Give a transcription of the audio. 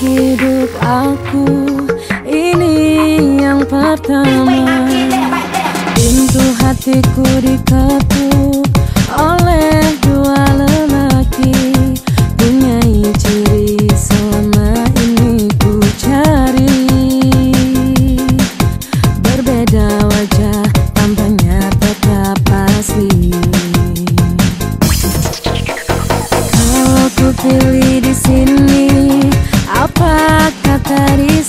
hidup aku ini yang pertama. Pintu hatiku diketuk oleh dua lelaki. Punya ciri selama ini ku cari. Berbeda wajah tampaknya tetap asli. Kalau ku pilih di sini か語り